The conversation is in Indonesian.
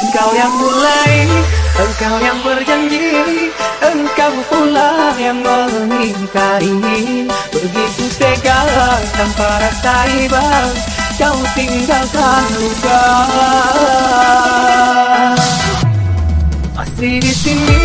Engkau yang mulai, engkau yang berjanji Engkau pula yang mengingkari Begitu tega tanpa rasa iba Kau tinggalkan luka. Masih di sini